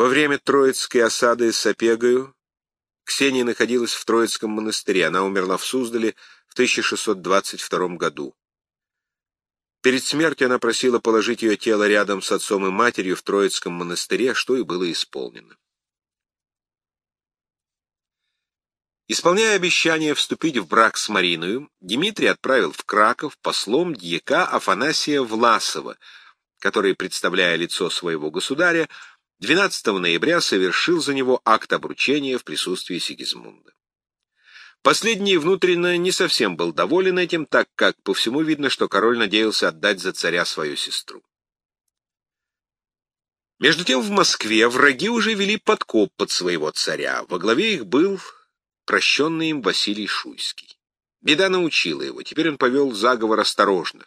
Во время Троицкой осады Сапегою Ксения находилась в Троицком монастыре. Она умерла в Суздале в 1622 году. Перед смертью она просила положить ее тело рядом с отцом и матерью в Троицком монастыре, что и было исполнено. Исполняя обещание вступить в брак с Мариною, Дмитрий отправил в Краков послом дьяка Афанасия Власова, который, представляя лицо своего государя, 12 ноября совершил за него акт обручения в присутствии Сигизмунда. Последний внутренне не совсем был доволен этим, так как по всему видно, что король надеялся отдать за царя свою сестру. Между тем в Москве враги уже вели подкоп под своего царя. Во главе их был прощенный им Василий Шуйский. Беда научила его, теперь он повел заговор осторожно.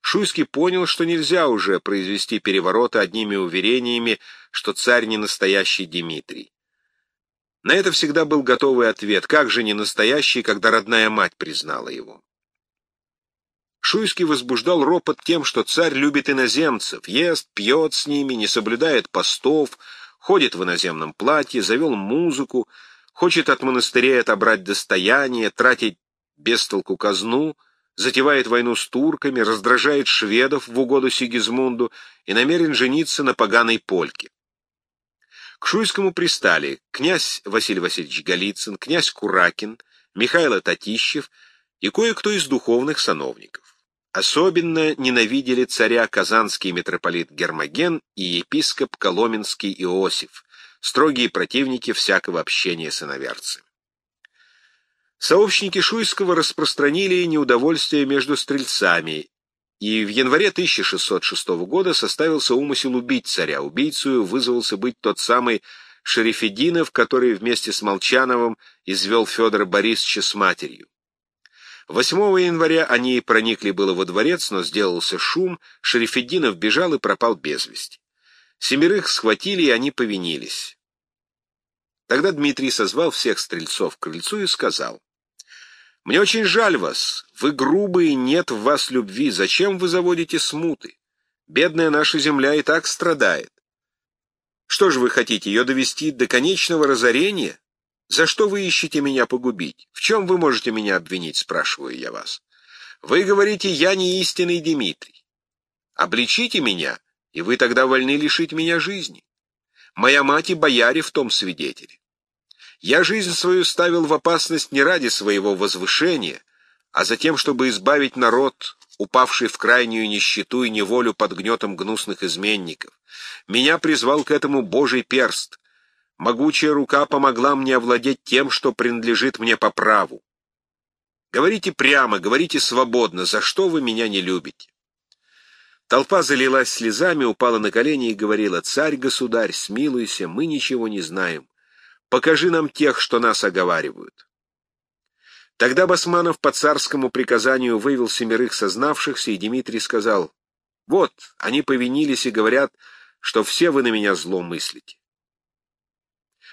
Шуйский понял, что нельзя уже произвести перевороты одними уверениями, что царь не настоящий Дмитрий. На это всегда был готовый ответ, как же не настоящий, когда родная мать признала его. Шуйский возбуждал ропот тем, что царь любит иноземцев, ест, пьет с ними, не соблюдает постов, ходит в иноземном платье, завел музыку, хочет от монастырей отобрать достояние, тратить без толку казну, затевает войну с турками, раздражает шведов в угоду Сигизмунду и намерен жениться на поганой польке. К Шуйскому пристали князь Василий Васильевич Голицын, князь Куракин, Михаил Татищев и кое-кто из духовных сановников. Особенно ненавидели царя казанский митрополит Гермоген и епископ Коломенский Иосиф, строгие противники всякого общения с иноверцами. Сообщники Шуйского распространили неудовольствие между стрельцами, и в январе 1606 года составился умысел убить царя. Убийцу вызвался быть тот самый Шерифединов, который вместе с Молчановым извел Федора Борисовича с матерью. 8 января они проникли было во дворец, но сделался шум, Шерифеддинов бежал и пропал без вести. Семерых схватили, и они повинились. Тогда Дмитрий созвал всех стрельцов к крыльцу и сказал, «Мне очень жаль вас, вы грубые, нет в вас любви, зачем вы заводите смуты? Бедная наша земля и так страдает. Что же вы хотите, ее довести до конечного разорения? За что вы ищете меня погубить? В чем вы можете меня обвинить, спрашиваю я вас? Вы говорите, я не истинный Дмитрий. Обличите меня, и вы тогда вольны лишить меня жизни. Моя мать и бояре в том свидетели. Я жизнь свою ставил в опасность не ради своего возвышения, а за тем, чтобы избавить народ, упавший в крайнюю нищету и неволю под гнетом гнусных изменников. Меня призвал к этому Божий перст. Могучая рука помогла мне овладеть тем, что принадлежит мне по праву. Говорите прямо, говорите свободно, за что вы меня не любите. Толпа залилась слезами, упала на колени и говорила, «Царь-государь, смилуйся, мы ничего не знаем. Покажи нам тех, что нас оговаривают». Тогда Басманов по царскому приказанию вывел семерых сознавшихся, и Дмитрий сказал, «Вот, они повинились и говорят, что все вы на меня зло мыслите».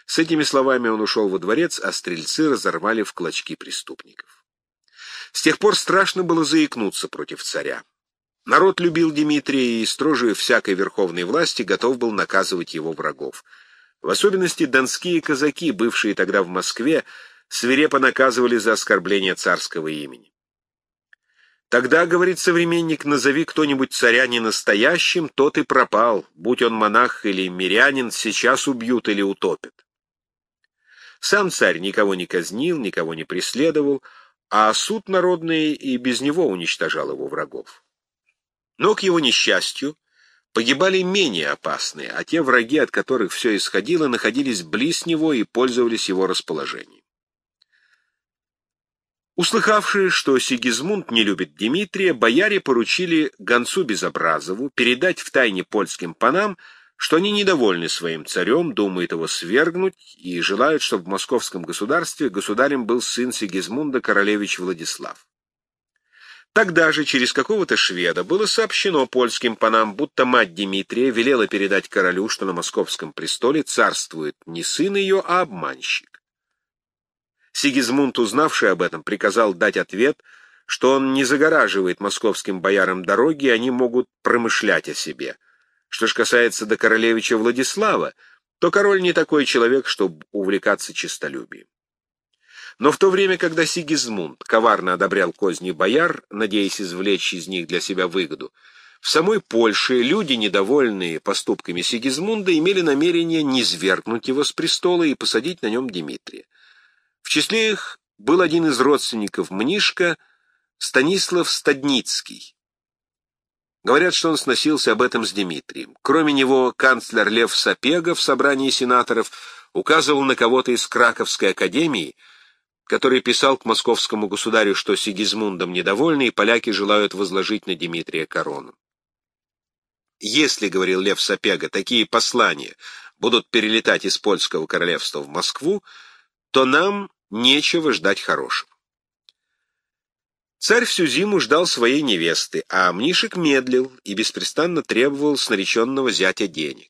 С этими словами он ушел во дворец, а стрельцы разорвали в клочки преступников. С тех пор страшно было заикнуться против царя. Народ любил Дмитрия и, строже всякой верховной власти, готов был наказывать его врагов. В особенности донские казаки, бывшие тогда в Москве, свирепо наказывали за оскорбление царского имени. Тогда, говорит современник, назови кто-нибудь царя не настоящим, тот и пропал. Будь он монах или мирянин, сейчас убьют или утопят. Сам царь никого не казнил, никого не преследовал, а суд народный и без него уничтожал его врагов. Но, к его несчастью, погибали менее опасные, а те враги, от которых все исходило, находились близ него и пользовались его расположением. Услыхавшие, что Сигизмунд не любит Дмитрия, бояре поручили гонцу Безобразову передать в тайне польским панам, что они недовольны своим царем, думают его свергнуть и желают, чтобы в московском государстве государем был сын Сигизмунда, королевич Владислав. Тогда же через какого-то шведа было сообщено польским панам, будто мать Дмитрия велела передать королю, что на московском престоле царствует не сын ее, а обманщик. Сигизмунд, узнавший об этом, приказал дать ответ, что он не загораживает московским боярам дороги, они могут промышлять о себе. Что ж касается до королевича Владислава, то король не такой человек, чтобы увлекаться честолюбием. Но в то время, когда Сигизмунд коварно одобрял козни бояр, надеясь извлечь из них для себя выгоду, в самой Польше люди, недовольные поступками Сигизмунда, имели намерение низвергнуть его с престола и посадить на нем Дмитрия. В числе их был один из родственников Мнишка, Станислав Стадницкий. Говорят, что он сносился об этом с Дмитрием. Кроме него, канцлер Лев Сапега в собрании сенаторов указывал на кого-то из Краковской академии, который писал к московскому государю, что Сигизмундом недовольны, и поляки желают возложить на Дмитрия корону. Если, — говорил Лев Сапега, — такие послания будут перелетать из польского королевства в Москву, то нам нечего ждать хорошего. Царь всю зиму ждал своей невесты, а Мнишек медлил и беспрестанно требовал с нареченного зятя денег.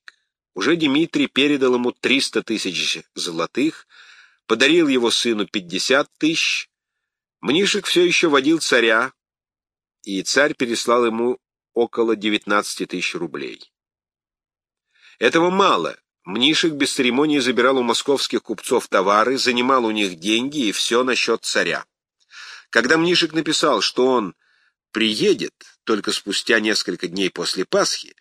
Уже Дмитрий передал ему триста тысяч золотых, подарил его сыну пятьдесят тысяч. Мнишек все еще водил царя, и царь переслал ему около 19 тысяч рублей. Этого мало. Мнишек без церемонии забирал у московских купцов товары, занимал у них деньги и все насчет царя. Когда Мнишек написал, что он приедет только спустя несколько дней после Пасхи,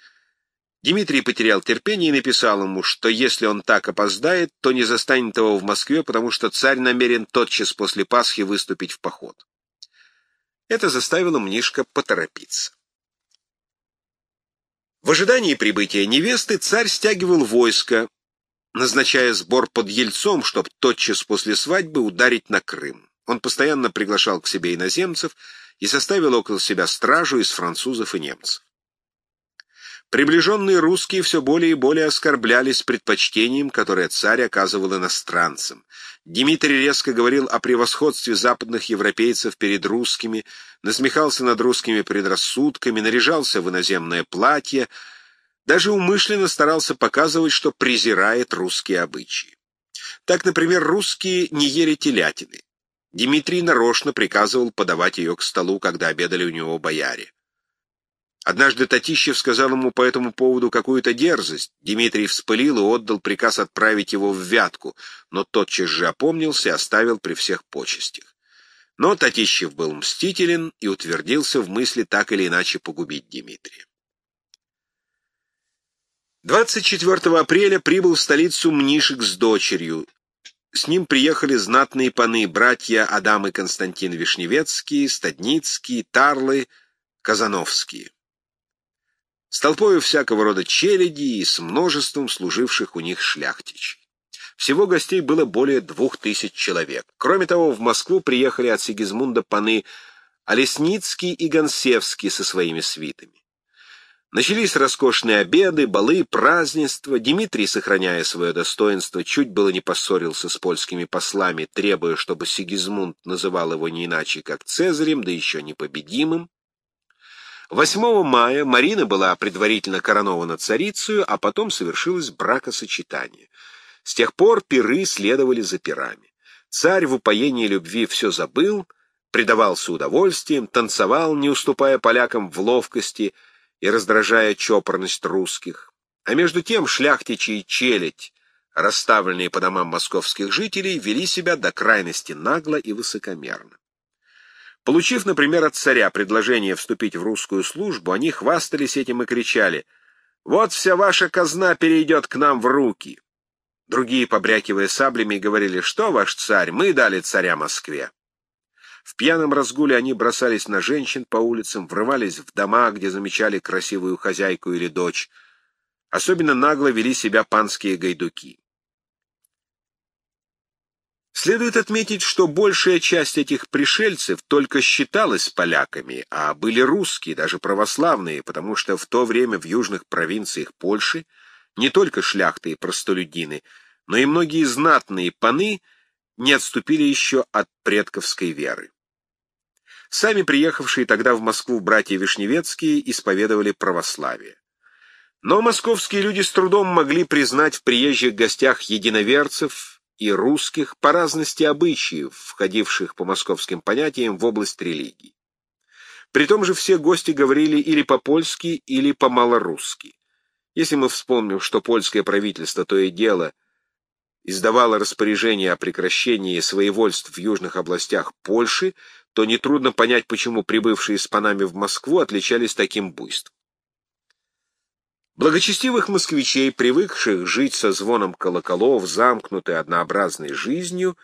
Дмитрий потерял терпение и написал ему, что если он так опоздает, то не застанет его в Москве, потому что царь намерен тотчас после Пасхи выступить в поход. Это заставило Мнишка поторопиться. В ожидании прибытия невесты царь стягивал войско, назначая сбор под Ельцом, чтобы тотчас после свадьбы ударить на Крым. Он постоянно приглашал к себе иноземцев и составил около себя стражу из французов и немцев. Приближенные русские все более и более оскорблялись предпочтением, которое царь оказывал иностранцам. Дмитрий резко говорил о превосходстве западных европейцев перед русскими, насмехался над русскими предрассудками, наряжался в иноземное платье, даже умышленно старался показывать, что презирает русские обычаи. Так, например, русские не ели телятины. Дмитрий нарочно приказывал подавать ее к столу, когда обедали у него бояре. Однажды Татищев сказал ему по этому поводу какую-то дерзость. Дмитрий вспылил и отдал приказ отправить его в Вятку, но тотчас же опомнился и оставил при всех почестях. Но Татищев был мстителен и утвердился в мысли так или иначе погубить Дмитрия. 24 апреля прибыл в столицу Мнишек с дочерью. С ним приехали знатные паны, братья Адам и Константин Вишневецкие, Стадницкие, Тарлы, Казановские с толпою всякого рода челяди и с множеством служивших у них шляхтичей. Всего гостей было более двух тысяч человек. Кроме того, в Москву приехали от Сигизмунда паны Олесницкий и Гонсевский со своими свитами. Начались роскошные обеды, балы, празднества. Дмитрий, сохраняя свое достоинство, чуть было не поссорился с польскими послами, требуя, чтобы Сигизмунд называл его не иначе, как Цезарем, да еще непобедимым. 8 мая Марина была предварительно коронована царицей, а потом совершилось бракосочетание. С тех пор пиры следовали за пирами. Царь в упоении любви все забыл, предавался удовольствиям, танцевал, не уступая полякам в ловкости и раздражая чопорность русских. А между тем шляхтичи и челядь, расставленные по домам московских жителей, вели себя до крайности нагло и высокомерно. Получив, например, от царя предложение вступить в русскую службу, они хвастались этим и кричали «Вот вся ваша казна перейдет к нам в руки». Другие, побрякивая саблями, говорили «Что, ваш царь, мы дали царя Москве». В пьяном разгуле они бросались на женщин по улицам, врывались в дома, где замечали красивую хозяйку или дочь. Особенно нагло вели себя панские гайдуки. Следует отметить, что большая часть этих пришельцев только считалась поляками, а были русские, даже православные, потому что в то время в южных провинциях Польши не только шляхты и простолюдины, но и многие знатные паны не отступили еще от предковской веры. Сами приехавшие тогда в Москву братья Вишневецкие исповедовали православие. Но московские люди с трудом могли признать в приезжих гостях единоверцев, и русских по разности обычаев, входивших по московским понятиям в область религии. При том же все гости говорили или по-польски, или по-малорусски. Если мы вспомним, что польское правительство то и дело издавало распоряжение о прекращении своевольств в южных областях Польши, то нетрудно понять, почему прибывшие с панами в Москву отличались таким буйством. Благочестивых москвичей, привыкших жить со звоном колоколов, замкнутой однообразной жизнью,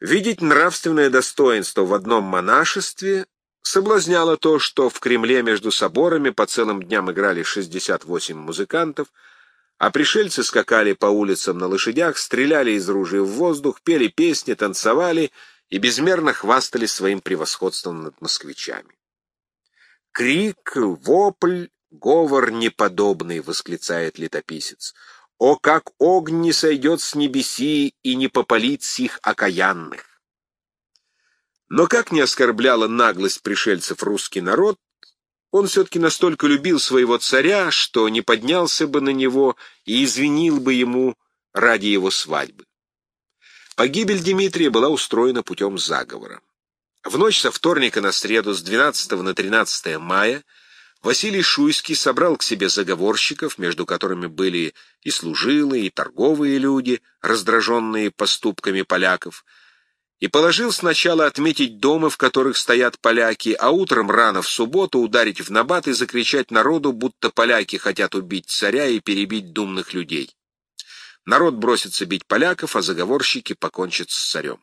видеть нравственное достоинство в одном монашестве соблазняло то, что в Кремле между соборами по целым дням играли 68 музыкантов, а пришельцы скакали по улицам на лошадях, стреляли из ружей в воздух, пели песни, танцевали и безмерно хвастались своим превосходством над москвичами. Крик, вопль, говор неподобный, — восклицает летописец. О, как огонь не сойдет с небеси и не попалит сих окаянных! Но как не оскорбляла наглость пришельцев русский народ, он все-таки настолько любил своего царя, что не поднялся бы на него и извинил бы ему ради его свадьбы. Погибель Дмитрия была устроена путем заговора. В ночь со вторника на среду с 12 на 13 мая Василий Шуйский собрал к себе заговорщиков, между которыми были и служилые, и торговые люди, раздраженные поступками поляков, и положил сначала отметить дома, в которых стоят поляки, а утром рано в субботу ударить в набат и закричать народу, будто поляки хотят убить царя и перебить думных людей. Народ бросится бить поляков, а заговорщики покончат с царем.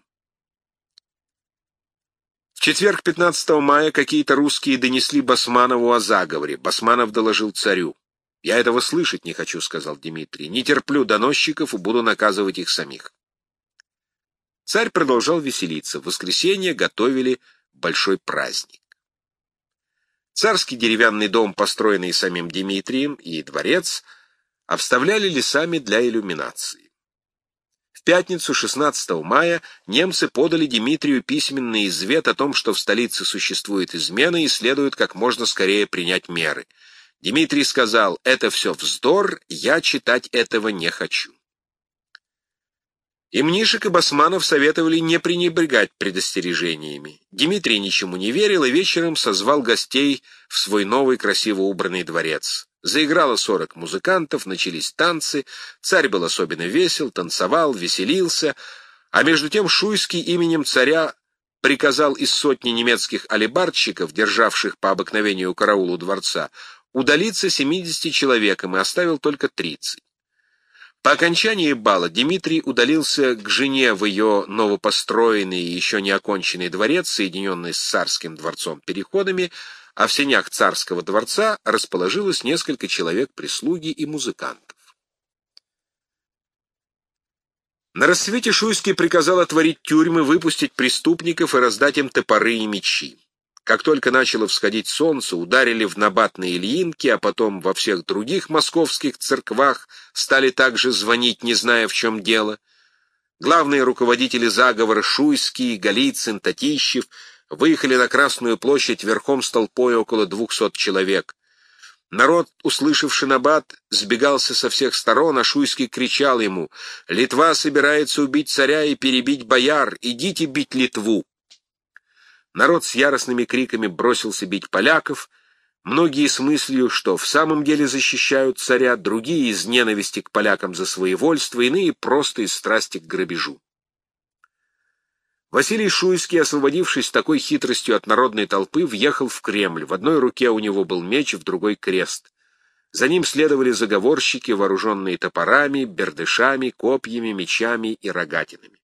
В четверг 15 мая какие-то русские донесли Басманову о заговоре. Басманов доложил царю. «Я этого слышать не хочу», — сказал Дмитрий. «Не терплю доносчиков и буду наказывать их самих». Царь продолжал веселиться. В воскресенье готовили большой праздник. Царский деревянный дом, построенный самим Дмитрием, и дворец — обставляли лесами для иллюминации. Пятницу 16 мая немцы подали Дмитрию письменный извет о том, что в столице существует измена и следует как можно скорее принять меры. Дмитрий сказал, это все вздор, я читать этого не хочу. И Мнишек и Басманов советовали не пренебрегать предостережениями. Дмитрий ничему не верил и вечером созвал гостей в свой новый красиво убранный дворец. Заиграло сорок музыкантов, начались танцы, царь был особенно весел, танцевал, веселился, а между тем Шуйский именем царя приказал из сотни немецких алибардщиков, державших по обыкновению караулу дворца, удалиться 70 человеком и оставил только 30. По окончании бала Дмитрий удалился к жене в ее новопостроенный и еще не оконченный дворец, соединенный с царским дворцом переходами, а в сенях царского дворца расположилось несколько человек прислуги и музыкантов. На рассвете Шуйский приказал отворить тюрьмы, выпустить преступников и раздать им топоры и мечи. Как только начало всходить солнце, ударили в набатные ильинки, а потом во всех других московских церквах стали также звонить, не зная, в чем дело. Главные руководители заговора Шуйский, Голицын, Татищев — выехали на Красную площадь верхом с толпой около двухсот человек. Народ, услышавший набат, сбегался со всех сторон, а Шуйский кричал ему «Литва собирается убить царя и перебить бояр! Идите бить Литву!» Народ с яростными криками бросился бить поляков, многие с мыслью, что в самом деле защищают царя, другие из ненависти к полякам за своевольство, иные просто из страсти к грабежу. Василий Шуйский, освободившись такой хитростью от народной толпы, въехал в Кремль. В одной руке у него был меч, в другой — крест. За ним следовали заговорщики, вооруженные топорами, бердышами, копьями, мечами и рогатинами.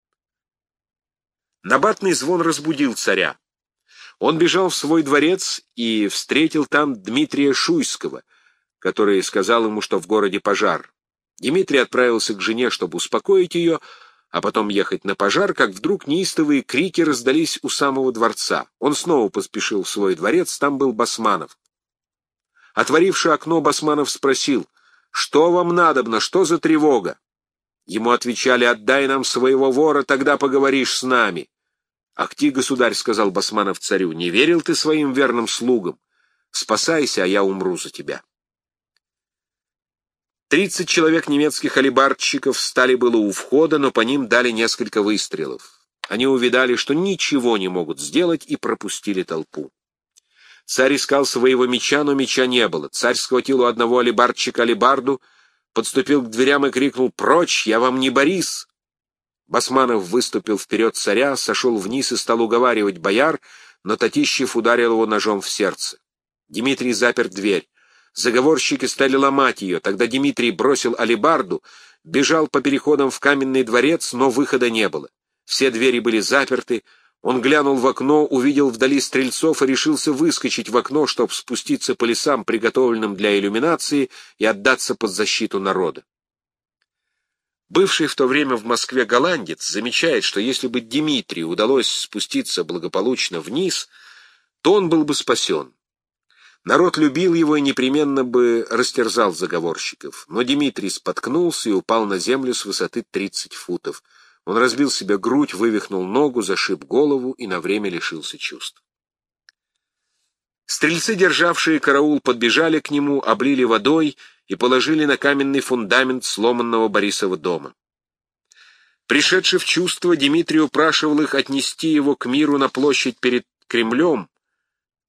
Набатный звон разбудил царя. Он бежал в свой дворец и встретил там Дмитрия Шуйского, который сказал ему, что в городе пожар. Дмитрий отправился к жене, чтобы успокоить ее, а потом ехать на пожар, как вдруг неистовые крики раздались у самого дворца. Он снова поспешил в свой дворец, там был Басманов. Отворивший окно, Басманов спросил, «Что вам надобно, что за тревога?» Ему отвечали, «Отдай нам своего вора, тогда поговоришь с нами». «Ах ты, государь», — сказал Басманов царю, — «не верил ты своим верным слугам? Спасайся, а я умру за тебя». Тридцать человек немецких алибардщиков стали было у входа, но по ним дали несколько выстрелов. Они увидали, что ничего не могут сделать, и пропустили толпу. Царь искал своего меча, но меча не было. Царь схватил у одного алибардчика алибарду, подступил к дверям и крикнул «Прочь! Я вам не Борис!» Басманов выступил вперед царя, сошел вниз и стал уговаривать бояр, но Татищев ударил его ножом в сердце. Дмитрий запер дверь. Заговорщики стали ломать ее. Тогда Дмитрий бросил алибарду, бежал по переходам в каменный дворец, но выхода не было. Все двери были заперты. Он глянул в окно, увидел вдали стрельцов и решился выскочить в окно, чтобы спуститься по лесам, приготовленным для иллюминации, и отдаться под защиту народа. Бывший в то время в Москве голландец замечает, что если бы Дмитрию удалось спуститься благополучно вниз, то он был бы спасен. Народ любил его и непременно бы растерзал заговорщиков. Но Дмитрий споткнулся и упал на землю с высоты 30 футов. Он разбил себе грудь, вывихнул ногу, зашиб голову и на время лишился чувств. Стрельцы, державшие караул, подбежали к нему, облили водой и положили на каменный фундамент сломанного Борисова дома. Пришедший в чувство, Дмитрий упрашивал их отнести его к миру на площадь перед Кремлем,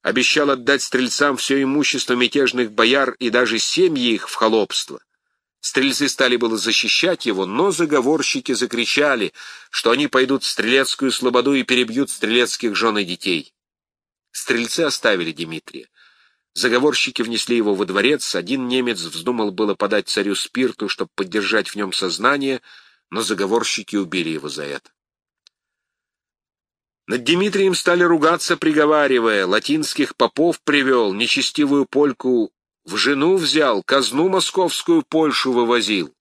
обещал отдать стрельцам все имущество мятежных бояр и даже семьи их в холопство. Стрельцы стали было защищать его, но заговорщики закричали, что они пойдут в стрелецкую слободу и перебьют стрелецких жен и детей. Стрельцы оставили Дмитрия. Заговорщики внесли его во дворец, один немец вздумал было подать царю спирту, чтобы поддержать в нем сознание, но заговорщики убили его за это. Над Дмитрием стали ругаться, приговаривая, латинских попов привел, нечестивую польку в жену взял, казну московскую Польшу вывозил.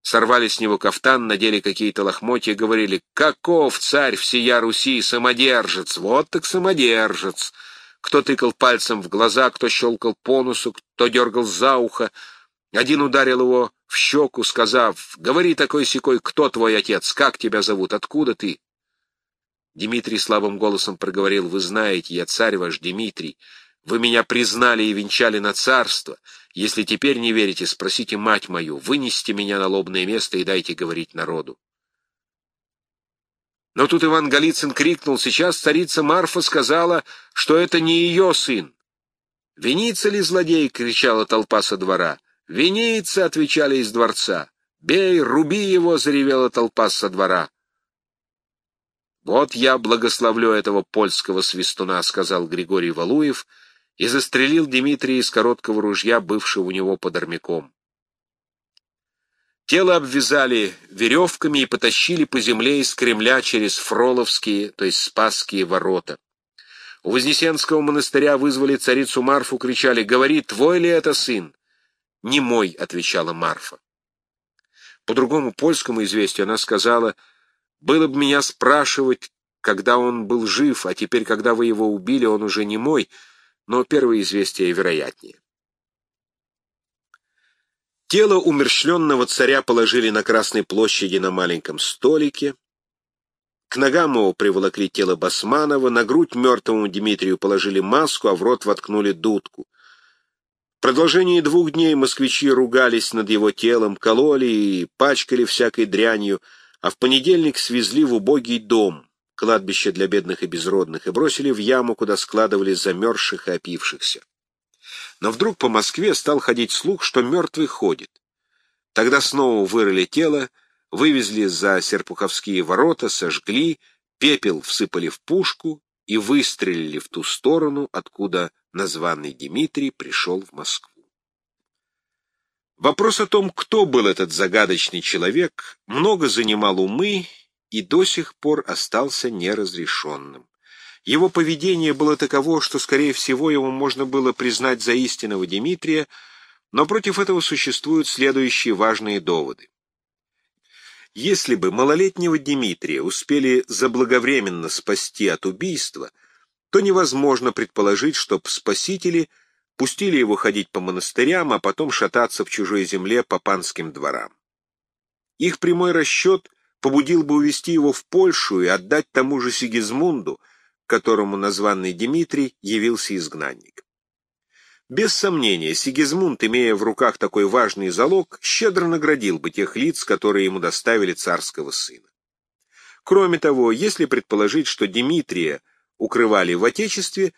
Сорвали с него кафтан, надели какие-то лохмотья, говорили, «Каков царь всея Руси, самодержец! Вот так самодержец!» Кто тыкал пальцем в глаза, кто щелкал по носу, кто дергал за ухо. Один ударил его в щеку, сказав, «Говори такой-сякой, кто твой отец, как тебя зовут, откуда ты?» Дмитрий слабым голосом проговорил, «Вы знаете, я царь ваш Дмитрий. Вы меня признали и венчали на царство. Если теперь не верите, спросите мать мою, вынесите меня на лобное место и дайте говорить народу». Но тут Иван Голицын крикнул, сейчас царица Марфа сказала, что это не ее сын. «Винится ли злодей?» — кричала толпа со двора. «Винится!» — отвечали из дворца. «Бей, руби его!» — заревела толпа со двора. «Вот я благословлю этого польского свистуна», — сказал Григорий Валуев, и застрелил Дмитрия из короткого ружья, бывшего у него под армяком. Тело обвязали веревками и потащили по земле из Кремля через Фроловские, то есть Спасские ворота. У Вознесенского монастыря вызвали царицу Марфу, кричали «Говори, твой ли это сын?» «Не мой», — отвечала Марфа. По другому польскому известию она сказала — было бы меня спрашивать, когда он был жив, а теперь, когда вы его убили, он уже не мой, но первое известие вероятнее. Тело умерщвленного царя положили на Красной площади на маленьком столике. К ногам его приволокли тело Басманова, на грудь мертвому Дмитрию положили маску, а в рот воткнули дудку. В продолжении двух дней москвичи ругались над его телом, кололи и пачкали всякой дрянью, а в понедельник свезли в убогий дом, кладбище для бедных и безродных, и бросили в яму, куда складывали замерзших и опившихся. Но вдруг по Москве стал ходить слух, что мертвый ходит. Тогда снова вырыли тело, вывезли за Серпуховские ворота, сожгли, пепел всыпали в пушку и выстрелили в ту сторону, откуда названный Дмитрий пришел в Москву. Вопрос о том, кто был этот загадочный человек, много занимал умы и до сих пор остался неразрешенным. Его поведение было таково, что, скорее всего, его можно было признать за истинного Дмитрия, но против этого существуют следующие важные доводы. Если бы малолетнего Дмитрия успели заблаговременно спасти от убийства, то невозможно предположить, чтоб спасители – Пустили его ходить по монастырям, а потом шататься в чужой земле по панским дворам. Их прямой расчет побудил бы увести его в Польшу и отдать тому же Сигизмунду, которому названный Дмитрий явился изгнанник. Без сомнения, Сигизмунд, имея в руках такой важный залог, щедро наградил бы тех лиц, которые ему доставили царского сына. Кроме того, если предположить, что Дмитрия укрывали в Отечестве,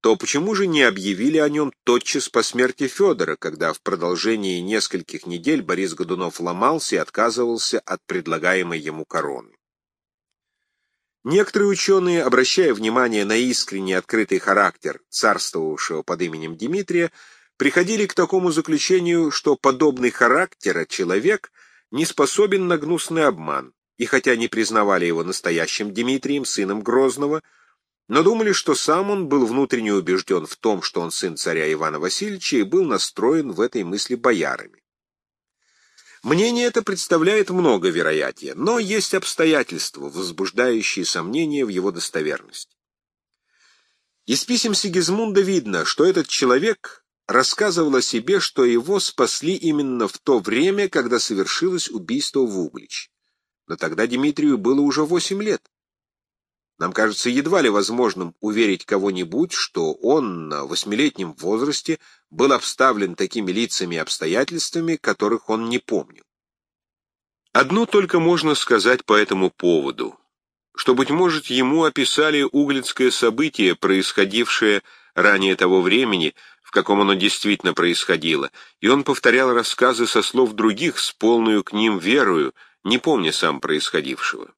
то почему же не объявили о нем тотчас по смерти Федора, когда в продолжении нескольких недель Борис Годунов ломался и отказывался от предлагаемой ему короны? Некоторые ученые, обращая внимание на искренний открытый характер царствовавшего под именем Дмитрия, приходили к такому заключению, что подобный характера человек не способен на гнусный обман, и хотя не признавали его настоящим Дмитрием, сыном Грозного, но думали, что сам он был внутренне убежден в том, что он сын царя Ивана Васильевича и был настроен в этой мысли боярами. Мнение это представляет много вероятия, но есть обстоятельства, возбуждающие сомнения в его достоверности. Из писем Сигизмунда видно, что этот человек рассказывал о себе, что его спасли именно в то время, когда совершилось убийство в Углич. Но тогда Дмитрию было уже восемь лет. Нам кажется едва ли возможным уверить кого-нибудь, что он на восьмилетнем возрасте был обставлен такими лицами и обстоятельствами, которых он не помнил. Одно только можно сказать по этому поводу, что, быть может, ему описали углицкое событие, происходившее ранее того времени, в каком оно действительно происходило, и он повторял рассказы со слов других с полную к ним верою, не помня сам происходившего.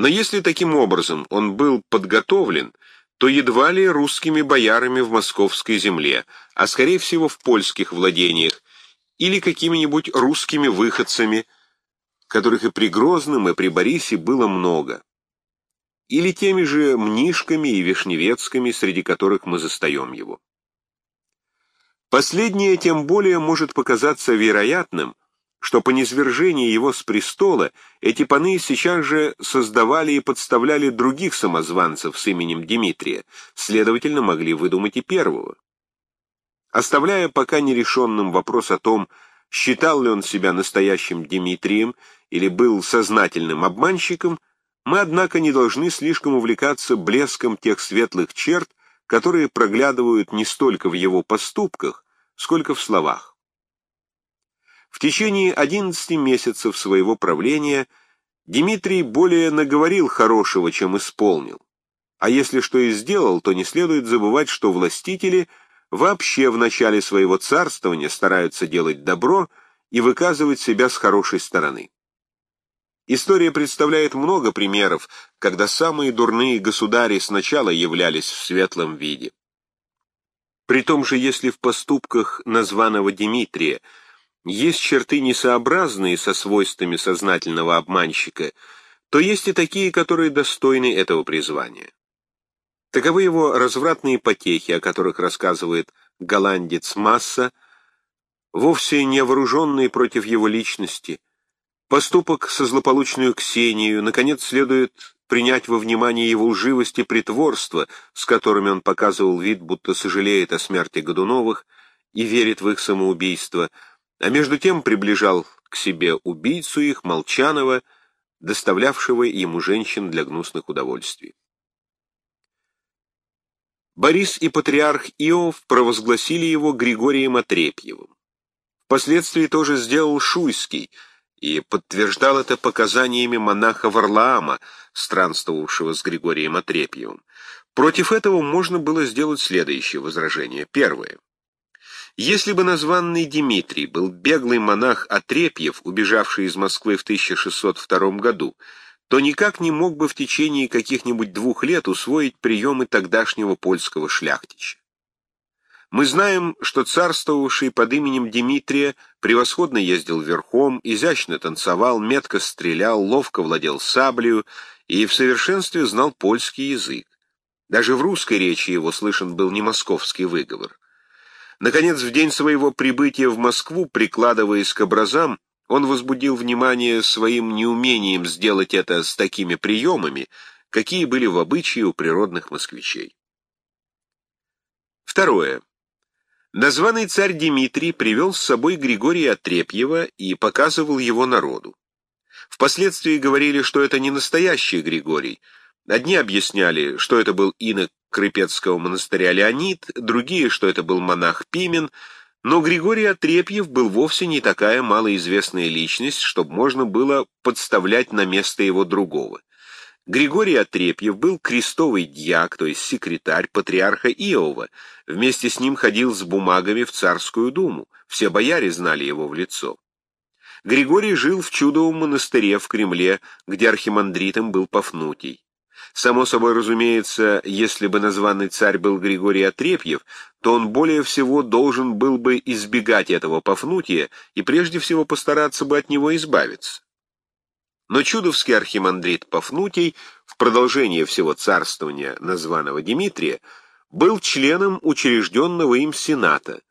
Но если таким образом он был подготовлен, то едва ли русскими боярами в московской земле, а скорее всего в польских владениях, или какими-нибудь русскими выходцами, которых и при Грозном, и при Борисе было много, или теми же Мнишками и Вишневецкими, среди которых мы застаем его. Последнее тем более может показаться вероятным, что по низвержении его с престола эти паны сейчас же создавали и подставляли других самозванцев с именем Дмитрия, следовательно, могли выдумать и первого. Оставляя пока нерешенным вопрос о том, считал ли он себя настоящим Дмитрием или был сознательным обманщиком, мы, однако, не должны слишком увлекаться блеском тех светлых черт, которые проглядывают не столько в его поступках, сколько в словах. В течение 11 месяцев своего правления Дмитрий более наговорил хорошего, чем исполнил. А если что и сделал, то не следует забывать, что властители вообще в начале своего царствования стараются делать добро и выказывать себя с хорошей стороны. История представляет много примеров, когда самые дурные государи сначала являлись в светлом виде. При том же, если в поступках названного Дмитрия есть черты несообразные со свойствами сознательного обманщика, то есть и такие, которые достойны этого призвания. Таковы его развратные потехи, о которых рассказывает голландец Масса, вовсе не вооруженные против его личности. Поступок со злополучную Ксению, наконец, следует принять во внимание его лживость и притворство, с которыми он показывал вид, будто сожалеет о смерти Годуновых и верит в их самоубийство – а между тем приближал к себе убийцу их, Молчанова, доставлявшего ему женщин для гнусных удовольствий. Борис и патриарх Иов провозгласили его Григорием Отрепьевым. Впоследствии тоже сделал Шуйский и подтверждал это показаниями монаха Варлаама, странствовавшего с Григорием Отрепьевым. Против этого можно было сделать следующее возражение. Первое. Если бы названный Дмитрий был беглый монах Отрепьев, убежавший из Москвы в 1602 году, то никак не мог бы в течение каких-нибудь двух лет усвоить приемы тогдашнего польского шляхтича. Мы знаем, что царствовавший под именем Дмитрия превосходно ездил верхом, изящно танцевал, метко стрелял, ловко владел саблею и в совершенстве знал польский язык. Даже в русской речи его слышен был не московский выговор. Наконец, в день своего прибытия в Москву, прикладываясь к образам, он возбудил внимание своим неумением сделать это с такими приемами, какие были в обычае у природных москвичей. Второе. Названный царь Дмитрий привел с собой Григория Отрепьева и показывал его народу. Впоследствии говорили, что это не настоящий Григорий. Одни объясняли, что это был инок Крыпецкого монастыря Леонид, другие, что это был монах Пимен, но Григорий Отрепьев был вовсе не такая малоизвестная личность, чтобы можно было подставлять на место его другого. Григорий Отрепьев был крестовый дьяк, то есть секретарь патриарха Иова. Вместе с ним ходил с бумагами в царскую думу. Все бояре знали его в лицо. Григорий жил в чудовом монастыре в Кремле, где архимандритом был Пафнутий. Само собой разумеется, если бы названный царь был Григорий Отрепьев, то он более всего должен был бы избегать этого Пафнутия и прежде всего постараться бы от него избавиться. Но чудовский архимандрит Пафнутий в продолжение всего царствования названного Дмитрия был членом учрежденного им Сената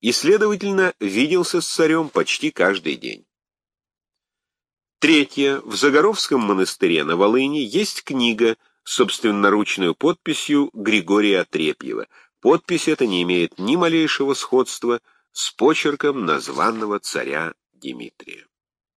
и, следовательно, виделся с царем почти каждый день. Третье. В Загоровском монастыре на Волыне есть книга с собственноручной подписью Григория Отрепьева. Подпись эта не имеет ни малейшего сходства с почерком названного царя Дмитрия.